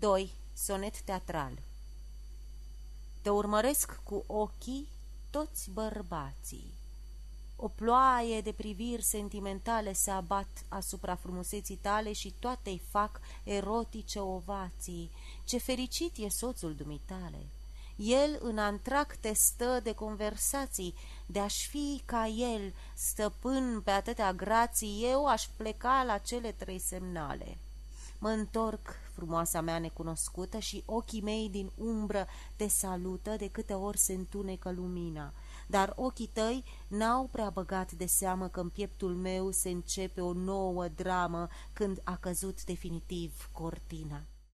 2. Sonet teatral Te urmăresc cu ochii toți bărbații. O ploaie de priviri sentimentale se abat asupra frumuseții tale și toate-i fac erotice ovații. Ce fericit e soțul dumitale! El în antracte stă de conversații, de-aș fi ca el, stăpân pe atâtea grații, eu aș pleca la cele trei semnale. Mă întorc, frumoasa mea necunoscută, și ochii mei din umbră te salută de câte ori se întunecă lumina, dar ochii tăi n-au prea băgat de seamă că în pieptul meu se începe o nouă dramă când a căzut definitiv cortina.